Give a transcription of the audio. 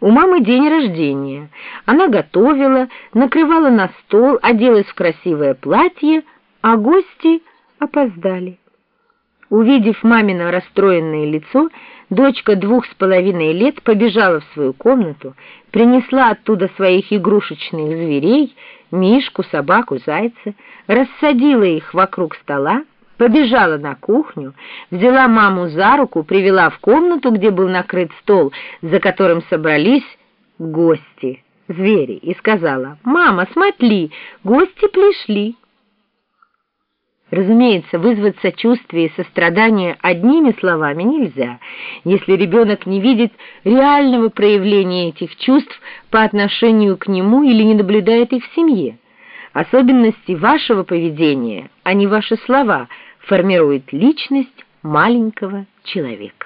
У мамы день рождения. Она готовила, накрывала на стол, оделась в красивое платье, а гости опоздали. Увидев мамино расстроенное лицо, дочка двух с половиной лет побежала в свою комнату, принесла оттуда своих игрушечных зверей, мишку, собаку, зайца, рассадила их вокруг стола, побежала на кухню, взяла маму за руку, привела в комнату, где был накрыт стол, за которым собрались гости, звери, и сказала, «Мама, смотри, гости пришли». Разумеется, вызвать сочувствие и сострадание одними словами нельзя, если ребенок не видит реального проявления этих чувств по отношению к нему или не наблюдает их в семье. Особенности вашего поведения, а не ваши слова – формирует личность маленького человека.